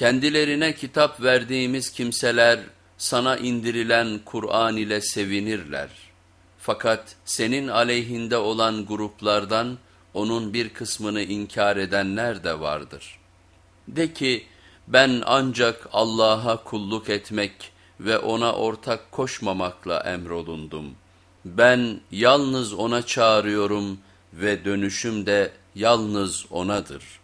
Kendilerine kitap verdiğimiz kimseler sana indirilen Kur'an ile sevinirler. Fakat senin aleyhinde olan gruplardan onun bir kısmını inkar edenler de vardır. De ki ben ancak Allah'a kulluk etmek ve ona ortak koşmamakla emrolundum. Ben yalnız ona çağırıyorum ve dönüşüm de yalnız onadır.''